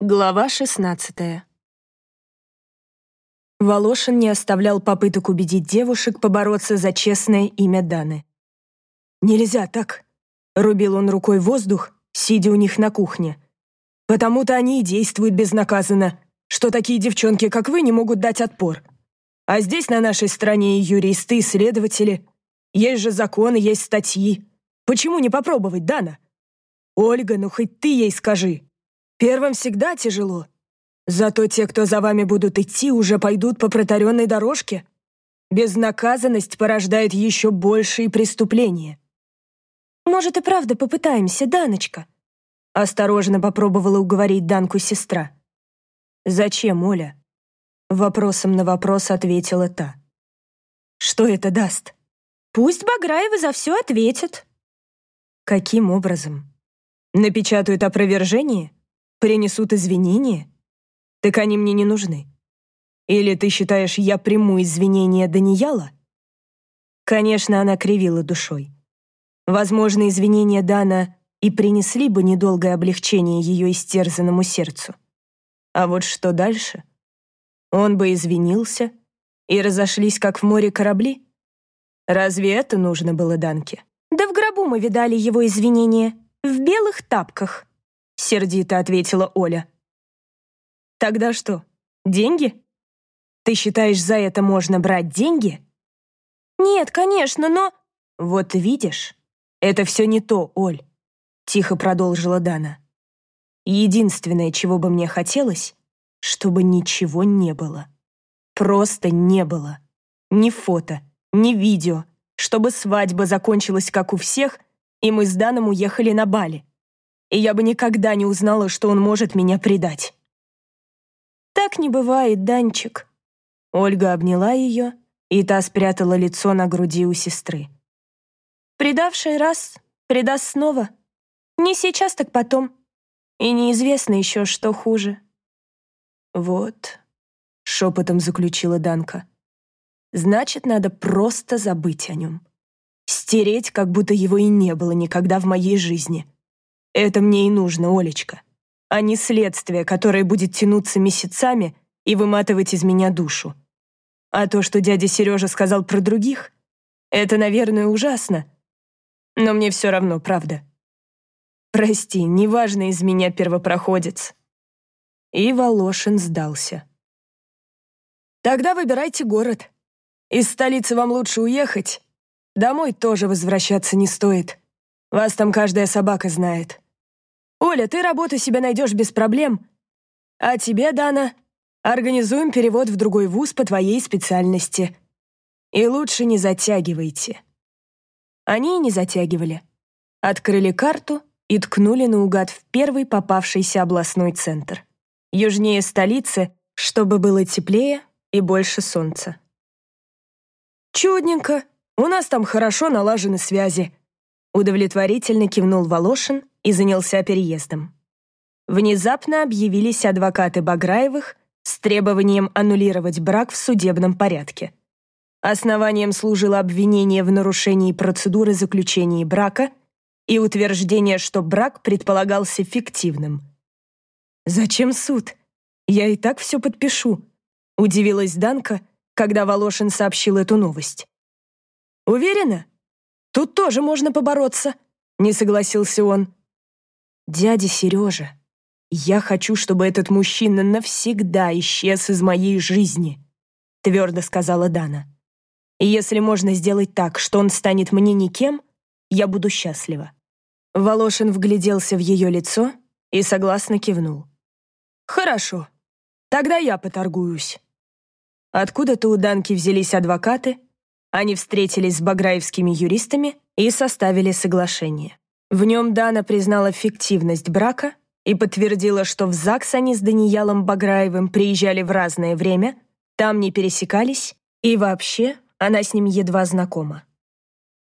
Глава 16 Волошин не оставлял попыток убедить девушек побороться за честное имя Даны. «Нельзя так», — рубил он рукой воздух, сидя у них на кухне. «Потому-то они и действуют безнаказанно, что такие девчонки, как вы, не могут дать отпор. А здесь на нашей стороне и юристы, и следователи. Есть же законы, есть статьи. Почему не попробовать, Дана? Ольга, ну хоть ты ей скажи». Первым всегда тяжело. Зато те, кто за вами будут идти, уже пойдут по протаренной дорожке. Безнаказанность порождает еще большие преступления. «Может, и правда попытаемся, Даночка?» Осторожно попробовала уговорить Данку сестра. «Зачем, Оля?» Вопросом на вопрос ответила та. «Что это даст?» «Пусть Баграевы за все ответят». «Каким образом? Напечатают опровержение?» Принесут извинения? Так они мне не нужны. Или ты считаешь, я приму извинения Даниэла? Конечно, она кривила душой. Возможно, извинения Дана и принесли бы недолгое облегчение ее истерзанному сердцу. А вот что дальше? Он бы извинился, и разошлись, как в море корабли? Разве это нужно было Данке? Да в гробу мы видали его извинения. В белых тапках сердито ответила Оля. Тогда что, деньги? Ты считаешь, за это можно брать деньги? Нет, конечно, но... Вот видишь, это все не то, Оль, тихо продолжила Дана. Единственное, чего бы мне хотелось, чтобы ничего не было. Просто не было. Ни фото, ни видео, чтобы свадьба закончилась как у всех, и мы с Даном уехали на Бали и я бы никогда не узнала, что он может меня предать. «Так не бывает, Данчик». Ольга обняла ее, и та спрятала лицо на груди у сестры. «Предавший раз, предаст снова. Не сейчас, так потом. И неизвестно еще, что хуже». «Вот», — шепотом заключила Данка. «Значит, надо просто забыть о нем. Стереть, как будто его и не было никогда в моей жизни». Это мне и нужно, Олечка, а не следствие, которое будет тянуться месяцами и выматывать из меня душу. А то, что дядя Сережа сказал про других, это, наверное, ужасно. Но мне все равно, правда. Прости, неважно из меня первопроходец. И Волошин сдался. Тогда выбирайте город. Из столицы вам лучше уехать. Домой тоже возвращаться не стоит. Вас там каждая собака знает. Оля, ты работу себе найдешь без проблем. А тебе, Дана, организуем перевод в другой вуз по твоей специальности. И лучше не затягивайте». Они и не затягивали. Открыли карту и ткнули наугад в первый попавшийся областной центр. Южнее столицы, чтобы было теплее и больше солнца. «Чудненько. У нас там хорошо налажены связи», удовлетворительно кивнул Волошин и занялся переездом. Внезапно объявились адвокаты Баграевых с требованием аннулировать брак в судебном порядке. Основанием служило обвинение в нарушении процедуры заключения брака и утверждение, что брак предполагался фиктивным. «Зачем суд? Я и так все подпишу», — удивилась Данка, когда Волошин сообщил эту новость. «Уверена? Тут тоже можно побороться», — не согласился он. «Дядя Сережа, я хочу, чтобы этот мужчина навсегда исчез из моей жизни», твердо сказала Дана. «И если можно сделать так, что он станет мне никем, я буду счастлива». Волошин вгляделся в ее лицо и согласно кивнул. «Хорошо, тогда я поторгуюсь». Откуда-то у Данки взялись адвокаты, они встретились с баграевскими юристами и составили соглашение. В нем Дана признала фиктивность брака и подтвердила, что в ЗАГС они с Даниялом Баграевым приезжали в разное время, там не пересекались, и вообще она с ним едва знакома.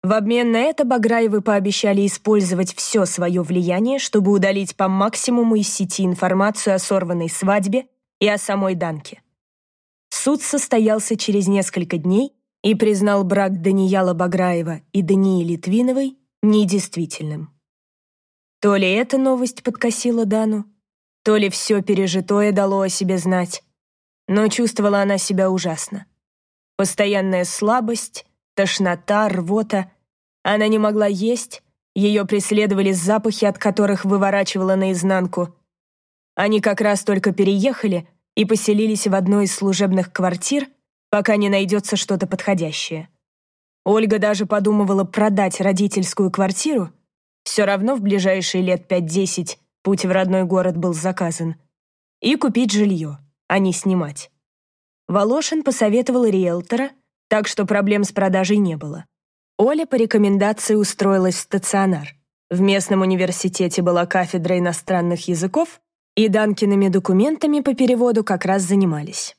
В обмен на это Баграевы пообещали использовать все свое влияние, чтобы удалить по максимуму из сети информацию о сорванной свадьбе и о самой Данке. Суд состоялся через несколько дней и признал брак Данияла Баграева и Дании Литвиновой недействительным. То ли эта новость подкосила Дану, то ли все пережитое дало о себе знать. Но чувствовала она себя ужасно. Постоянная слабость, тошнота, рвота. Она не могла есть, ее преследовали запахи, от которых выворачивала наизнанку. Они как раз только переехали и поселились в одной из служебных квартир, пока не найдется что-то подходящее. Ольга даже подумывала продать родительскую квартиру, все равно в ближайшие лет 5-10 путь в родной город был заказан, и купить жилье, а не снимать. Волошин посоветовал риэлтора, так что проблем с продажей не было. Оля по рекомендации устроилась в стационар. В местном университете была кафедра иностранных языков, и Данкиными документами по переводу как раз занимались.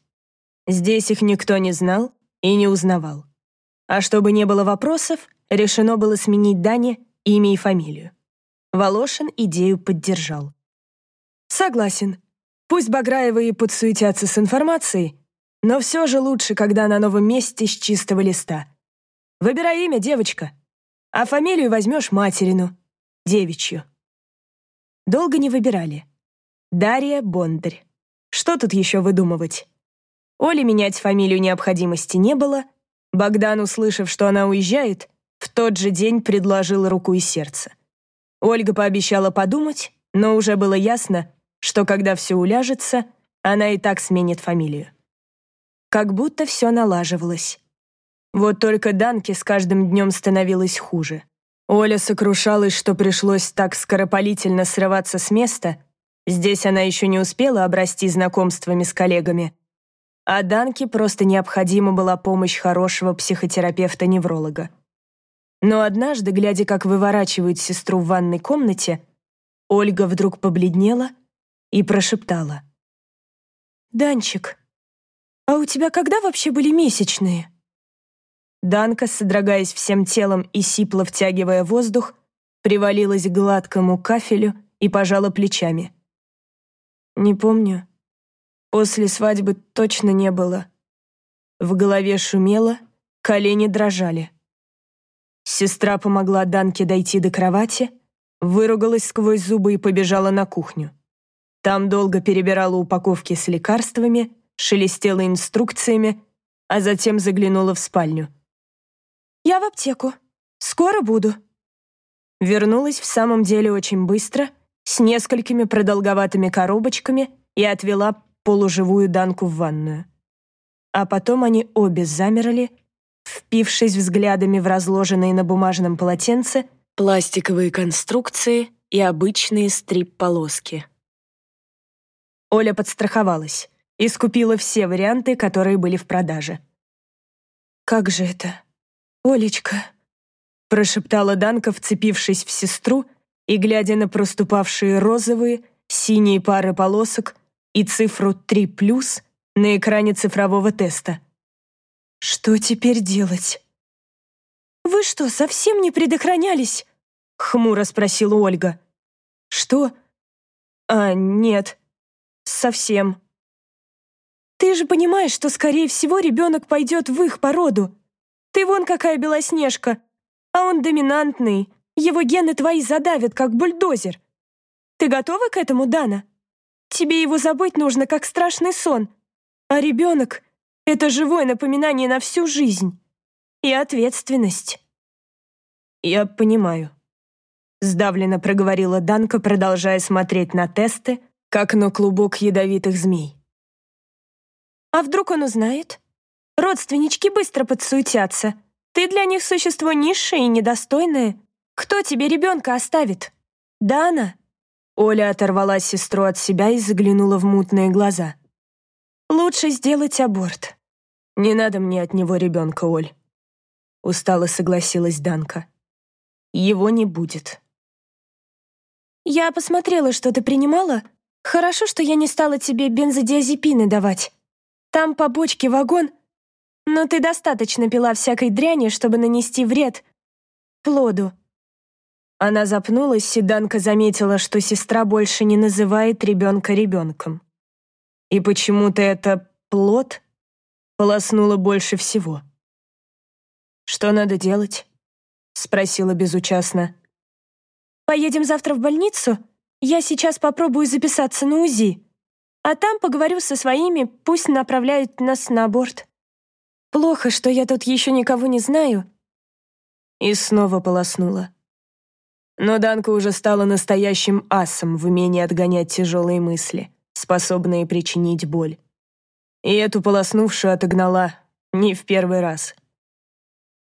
Здесь их никто не знал и не узнавал. А чтобы не было вопросов, решено было сменить Дане имя и фамилию. Волошин идею поддержал. «Согласен. Пусть Баграевы и подсуетятся с информацией, но все же лучше, когда на новом месте с чистого листа. Выбирай имя, девочка, а фамилию возьмешь материну, девичью». Долго не выбирали. Дарья Бондарь. Что тут еще выдумывать? Оле менять фамилию необходимости не было. Богдан, услышав, что она уезжает, в тот же день предложил руку и сердце. Ольга пообещала подумать, но уже было ясно, что когда все уляжется, она и так сменит фамилию. Как будто все налаживалось. Вот только Данке с каждым днем становилось хуже. Оля сокрушалась, что пришлось так скоропалительно срываться с места. Здесь она еще не успела обрасти знакомствами с коллегами. А Данке просто необходима была помощь хорошего психотерапевта-невролога. Но однажды, глядя, как выворачивают сестру в ванной комнате, Ольга вдруг побледнела и прошептала. «Данчик, а у тебя когда вообще были месячные?» Данка, содрогаясь всем телом и сипло втягивая воздух, привалилась к гладкому кафелю и пожала плечами. «Не помню. После свадьбы точно не было». В голове шумело, колени дрожали. Сестра помогла Данке дойти до кровати, выругалась сквозь зубы и побежала на кухню. Там долго перебирала упаковки с лекарствами, шелестела инструкциями, а затем заглянула в спальню. «Я в аптеку. Скоро буду». Вернулась в самом деле очень быстро, с несколькими продолговатыми коробочками и отвела полуживую Данку в ванную. А потом они обе замерли, впившись взглядами в разложенные на бумажном полотенце пластиковые конструкции и обычные стрип-полоски. Оля подстраховалась и скупила все варианты, которые были в продаже. «Как же это? Олечка!» прошептала Данка, вцепившись в сестру и глядя на проступавшие розовые, синие пары полосок и цифру 3+, на экране цифрового теста. Что теперь делать? «Вы что, совсем не предохранялись?» — хмуро спросила Ольга. «Что?» «А, нет, совсем». «Ты же понимаешь, что, скорее всего, ребенок пойдет в их породу. Ты вон какая белоснежка, а он доминантный, его гены твои задавят, как бульдозер. Ты готова к этому, Дана? Тебе его забыть нужно, как страшный сон. А ребенок это живое напоминание на всю жизнь. И ответственность. Я понимаю. Сдавленно проговорила Данка, продолжая смотреть на тесты, как на клубок ядовитых змей. А вдруг он узнает? Родственнички быстро подсуетятся. Ты для них существо низшее и недостойное. Кто тебе ребенка оставит? Дана? Оля оторвала сестру от себя и заглянула в мутные глаза. Лучше сделать аборт. Не надо мне от него ребенка, Оль. Устало согласилась Данка. Его не будет. Я посмотрела, что ты принимала. Хорошо, что я не стала тебе бензодиазепины давать. Там по бочке вагон. Но ты достаточно пила всякой дряни, чтобы нанести вред плоду. Она запнулась, и Данка заметила, что сестра больше не называет ребенка ребенком. И почему-то это плод полоснуло больше всего. «Что надо делать?» — спросила безучастно. «Поедем завтра в больницу? Я сейчас попробую записаться на УЗИ, а там поговорю со своими, пусть направляют нас на борт. Плохо, что я тут еще никого не знаю». И снова полоснула. Но Данка уже стала настоящим асом в умении отгонять тяжелые мысли, способные причинить боль. И эту полоснувшую отогнала не в первый раз.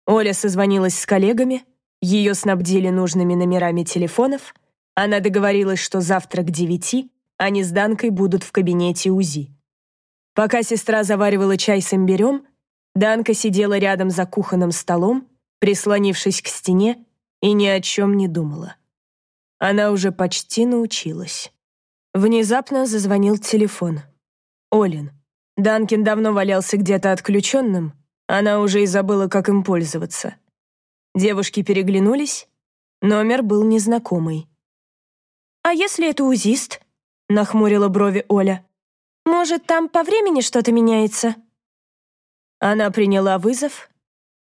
Оля созвонилась с коллегами, ее снабдили нужными номерами телефонов, она договорилась, что завтра к девяти они с Данкой будут в кабинете УЗИ. Пока сестра заваривала чай с имбирем, Данка сидела рядом за кухонным столом, прислонившись к стене и ни о чем не думала. Она уже почти научилась. Внезапно зазвонил телефон. Олин. Данкин давно валялся где-то отключенным, она уже и забыла, как им пользоваться. Девушки переглянулись, номер был незнакомый. «А если это УЗИст?» — нахмурила брови Оля. «Может, там по времени что-то меняется?» Она приняла вызов,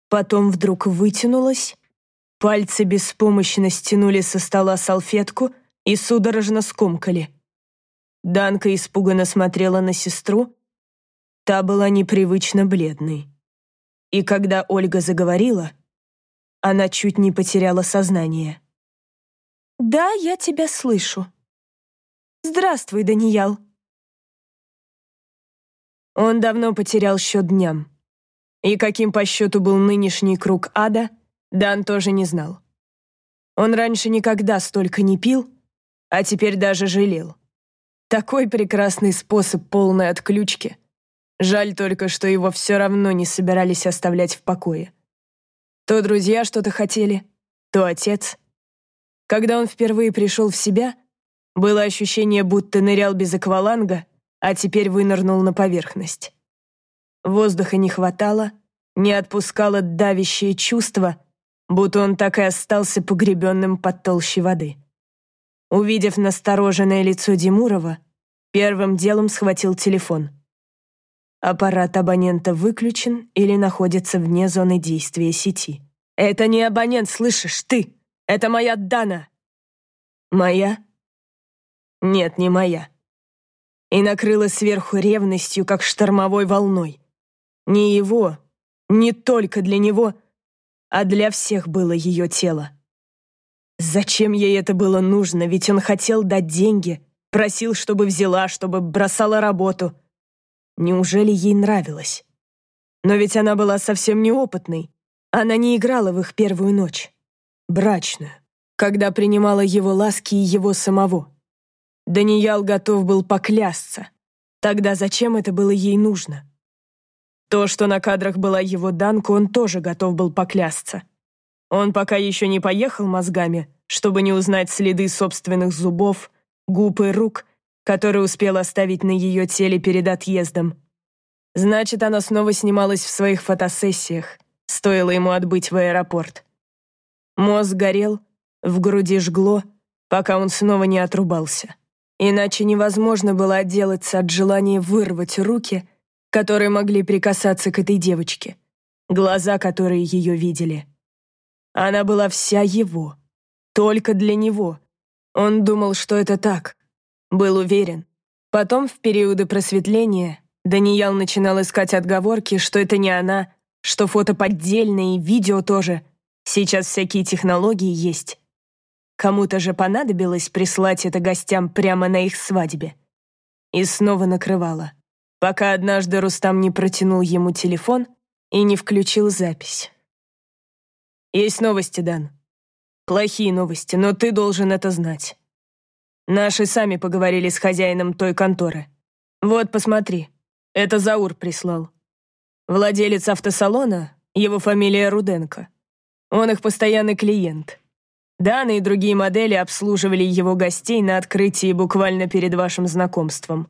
потом вдруг вытянулась Пальцы беспомощно стянули со стола салфетку и судорожно скомкали. Данка испуганно смотрела на сестру. Та была непривычно бледной. И когда Ольга заговорила, она чуть не потеряла сознание. «Да, я тебя слышу. Здравствуй, Даниял». Он давно потерял счет дням. И каким по счету был нынешний круг ада — Дан тоже не знал. Он раньше никогда столько не пил, а теперь даже жалел. Такой прекрасный способ полной отключки. Жаль только, что его все равно не собирались оставлять в покое. То друзья что-то хотели, то отец. Когда он впервые пришел в себя, было ощущение, будто нырял без акваланга, а теперь вынырнул на поверхность. Воздуха не хватало, не отпускало давящее чувство — будто он так и остался погребенным под толщей воды. Увидев настороженное лицо Димурова, первым делом схватил телефон. Аппарат абонента выключен или находится вне зоны действия сети. «Это не абонент, слышишь, ты! Это моя Дана!» «Моя?» «Нет, не моя». И накрыла сверху ревностью, как штормовой волной. Не его, не только для него — а для всех было ее тело. Зачем ей это было нужно, ведь он хотел дать деньги, просил, чтобы взяла, чтобы бросала работу. Неужели ей нравилось? Но ведь она была совсем неопытной. Она не играла в их первую ночь. Брачную, когда принимала его ласки и его самого. Даниял готов был поклясться. Тогда зачем это было ей нужно? То, что на кадрах была его Данка, он тоже готов был поклясться. Он пока еще не поехал мозгами, чтобы не узнать следы собственных зубов, губ и рук, которые успел оставить на ее теле перед отъездом. Значит, она снова снималась в своих фотосессиях, стоило ему отбыть в аэропорт. Мозг горел, в груди жгло, пока он снова не отрубался. Иначе невозможно было отделаться от желания вырвать руки которые могли прикасаться к этой девочке, глаза, которые ее видели. Она была вся его, только для него. Он думал, что это так, был уверен. Потом, в периоды просветления, Даниял начинал искать отговорки, что это не она, что фото поддельное и видео тоже. Сейчас всякие технологии есть. Кому-то же понадобилось прислать это гостям прямо на их свадьбе. И снова накрывало пока однажды Рустам не протянул ему телефон и не включил запись. «Есть новости, Дан. Плохие новости, но ты должен это знать. Наши сами поговорили с хозяином той конторы. Вот, посмотри, это Заур прислал. Владелец автосалона, его фамилия Руденко. Он их постоянный клиент. Даны и другие модели обслуживали его гостей на открытии буквально перед вашим знакомством.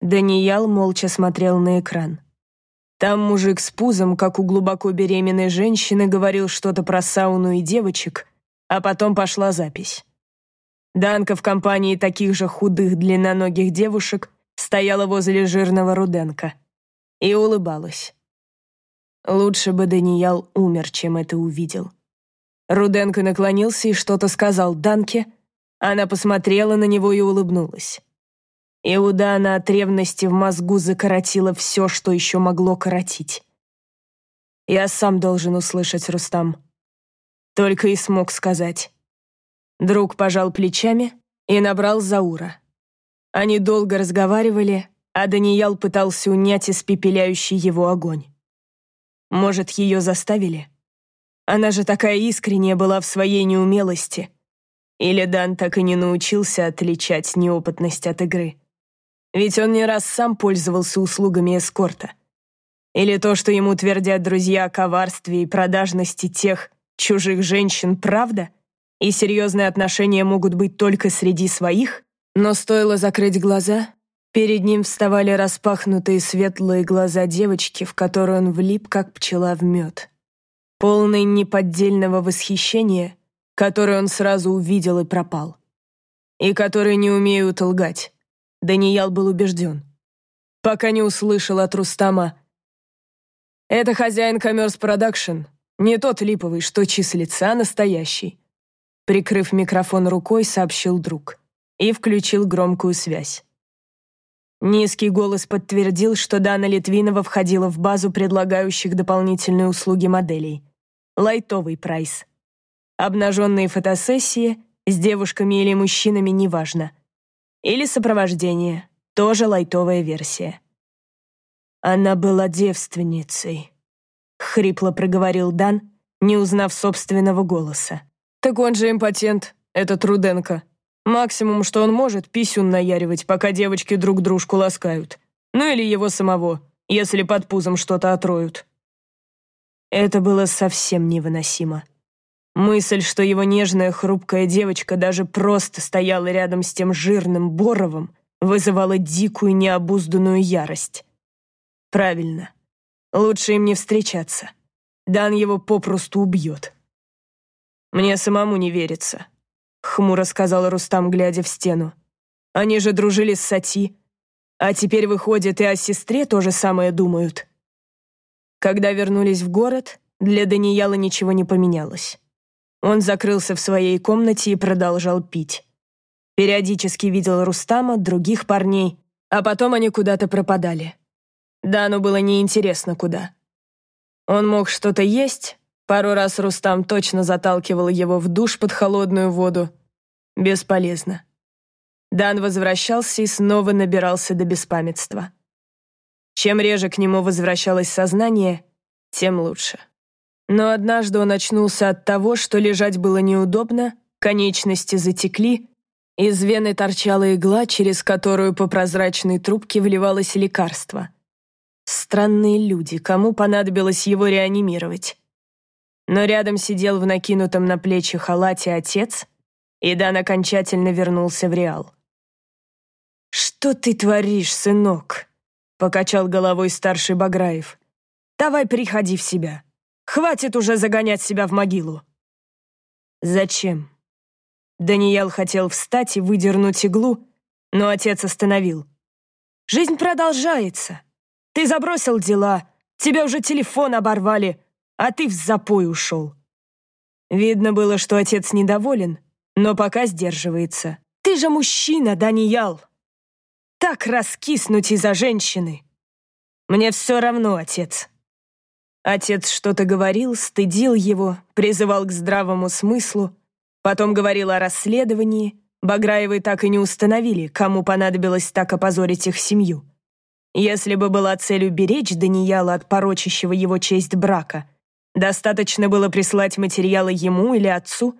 Даниял молча смотрел на экран. Там мужик с пузом, как у глубоко беременной женщины, говорил что-то про сауну и девочек, а потом пошла запись. Данка в компании таких же худых длинноногих девушек стояла возле жирного Руденко и улыбалась. Лучше бы Даниял умер, чем это увидел. Руденко наклонился и что-то сказал Данке, Она посмотрела на него и улыбнулась. И у Дана от ревности в мозгу закоротило все, что еще могло коротить. «Я сам должен услышать, Рустам». Только и смог сказать. Друг пожал плечами и набрал Заура. Они долго разговаривали, а Даниял пытался унять испепеляющий его огонь. Может, ее заставили? Она же такая искренняя была в своей неумелости. Или Дан так и не научился отличать неопытность от игры. Ведь он не раз сам пользовался услугами эскорта. Или то, что ему твердят друзья о коварстве и продажности тех чужих женщин, правда? И серьезные отношения могут быть только среди своих? Но стоило закрыть глаза, перед ним вставали распахнутые светлые глаза девочки, в которую он влип, как пчела в мед. Полный неподдельного восхищения, которое он сразу увидел и пропал. И которые не умеют лгать. Даниял был убежден. Пока не услышал от Рустама. «Это хозяин Commerce Production, не тот липовый, что числится, а настоящий», прикрыв микрофон рукой, сообщил друг и включил громкую связь. Низкий голос подтвердил, что Дана Литвинова входила в базу предлагающих дополнительные услуги моделей. Лайтовый прайс. Обнаженные фотосессии с девушками или мужчинами неважно. Или сопровождение, тоже лайтовая версия. Она была девственницей, хрипло проговорил Дан, не узнав собственного голоса. Так он же импотент, этот Руденко. Максимум, что он может, писюн наяривать, пока девочки друг дружку ласкают. Ну или его самого, если под пузом что-то отроют. Это было совсем невыносимо. Мысль, что его нежная хрупкая девочка даже просто стояла рядом с тем жирным Боровым, вызывала дикую необузданную ярость. Правильно. Лучше им не встречаться. Дан его попросту убьет. «Мне самому не верится», — хмуро сказал Рустам, глядя в стену. «Они же дружили с Сати. А теперь, выходит, и о сестре то же самое думают». Когда вернулись в город, для Данияла ничего не поменялось. Он закрылся в своей комнате и продолжал пить. Периодически видел Рустама, других парней, а потом они куда-то пропадали. Дану было неинтересно куда. Он мог что-то есть, пару раз Рустам точно заталкивал его в душ под холодную воду. Бесполезно. Дан возвращался и снова набирался до беспамятства. Чем реже к нему возвращалось сознание, тем лучше. Но однажды он очнулся от того, что лежать было неудобно, конечности затекли, из вены торчала игла, через которую по прозрачной трубке вливалось лекарство. Странные люди, кому понадобилось его реанимировать. Но рядом сидел в накинутом на плечи халате отец, и Дан окончательно вернулся в Реал. «Что ты творишь, сынок?» — покачал головой старший Баграев. «Давай приходи в себя». Хватит уже загонять себя в могилу!» «Зачем?» Даниэл хотел встать и выдернуть иглу, но отец остановил. «Жизнь продолжается. Ты забросил дела, тебе уже телефон оборвали, а ты в запой ушел». Видно было, что отец недоволен, но пока сдерживается. «Ты же мужчина, Даниял! Так раскиснуть из-за женщины!» «Мне все равно, отец», Отец что-то говорил, стыдил его, призывал к здравому смыслу, потом говорил о расследовании. Баграевы так и не установили, кому понадобилось так опозорить их семью. Если бы была целью беречь Данияла от порочащего его честь брака, достаточно было прислать материалы ему или отцу.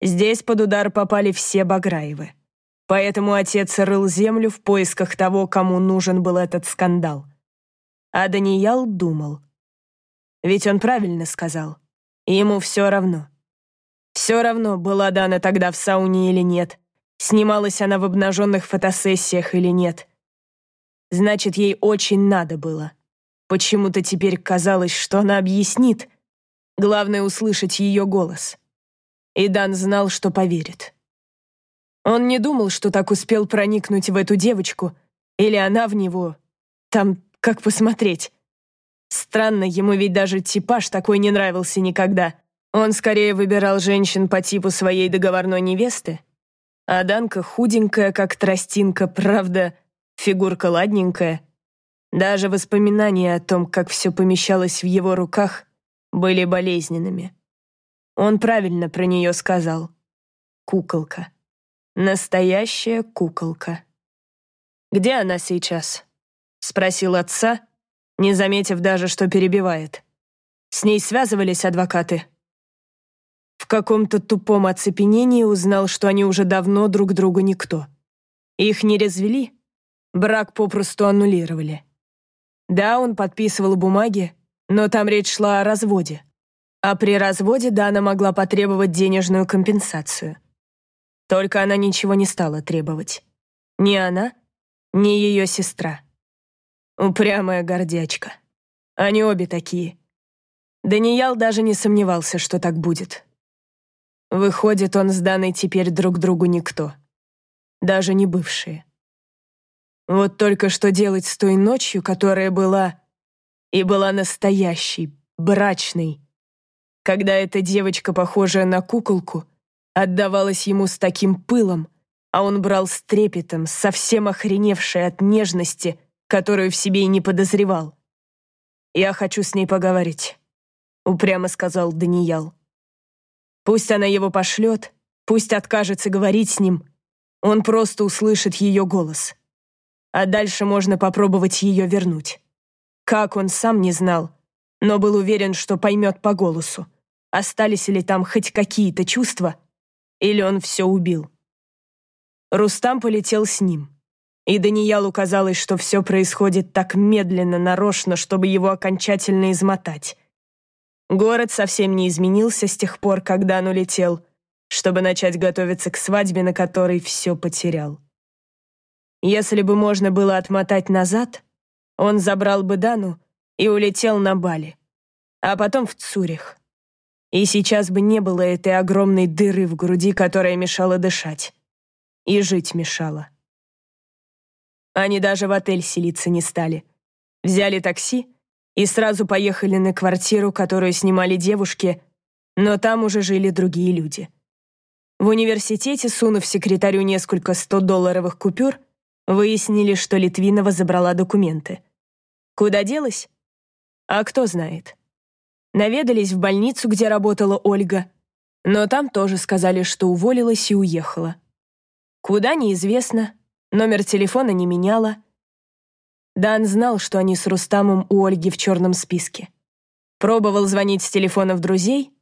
Здесь под удар попали все Баграевы. Поэтому отец рыл землю в поисках того, кому нужен был этот скандал. А Даниял думал — ведь он правильно сказал. Ему все равно. Все равно, была Дана тогда в сауне или нет. Снималась она в обнаженных фотосессиях или нет. Значит, ей очень надо было. Почему-то теперь казалось, что она объяснит. Главное — услышать ее голос. И Дан знал, что поверит. Он не думал, что так успел проникнуть в эту девочку, или она в него. Там, как посмотреть. Странно, ему ведь даже типаж такой не нравился никогда. Он скорее выбирал женщин по типу своей договорной невесты. А Данка худенькая, как тростинка, правда, фигурка ладненькая. Даже воспоминания о том, как все помещалось в его руках, были болезненными. Он правильно про нее сказал. Куколка. Настоящая куколка. «Где она сейчас?» — спросил отца, не заметив даже, что перебивает. С ней связывались адвокаты. В каком-то тупом оцепенении узнал, что они уже давно друг другу никто. Их не развели, брак попросту аннулировали. Да, он подписывал бумаги, но там речь шла о разводе. А при разводе Дана могла потребовать денежную компенсацию. Только она ничего не стала требовать. Ни она, ни ее сестра. Упрямая гордячка. Они обе такие. Даниял даже не сомневался, что так будет. Выходит, он с Даной теперь друг другу никто. Даже не бывшие. Вот только что делать с той ночью, которая была... И была настоящей, брачной. Когда эта девочка, похожая на куколку, отдавалась ему с таким пылом, а он брал с трепетом, совсем охреневшей от нежности, которую в себе и не подозревал. «Я хочу с ней поговорить», — упрямо сказал Даниял. «Пусть она его пошлет, пусть откажется говорить с ним, он просто услышит ее голос» а дальше можно попробовать ее вернуть. Как он сам не знал, но был уверен, что поймет по голосу, остались ли там хоть какие-то чувства, или он все убил. Рустам полетел с ним, и Даниялу казалось, что все происходит так медленно, нарочно, чтобы его окончательно измотать. Город совсем не изменился с тех пор, когда он улетел, чтобы начать готовиться к свадьбе, на которой все потерял. Если бы можно было отмотать назад, он забрал бы Дану и улетел на Бали, а потом в Цюрих. И сейчас бы не было этой огромной дыры в груди, которая мешала дышать. И жить мешала. Они даже в отель селиться не стали. Взяли такси и сразу поехали на квартиру, которую снимали девушки, но там уже жили другие люди. В университете, сунув секретарю несколько 100-долларовых купюр, Выяснили, что Литвинова забрала документы. Куда делась? А кто знает. Наведались в больницу, где работала Ольга, но там тоже сказали, что уволилась и уехала. Куда неизвестно, номер телефона не меняла. Дан знал, что они с Рустамом у Ольги в черном списке. Пробовал звонить с телефонов друзей,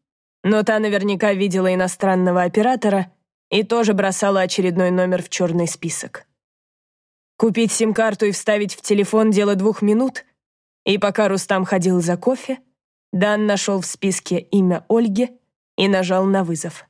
но та наверняка видела иностранного оператора и тоже бросала очередной номер в черный список. Купить сим-карту и вставить в телефон — дело двух минут. И пока Рустам ходил за кофе, Дан нашел в списке имя Ольги и нажал на вызов.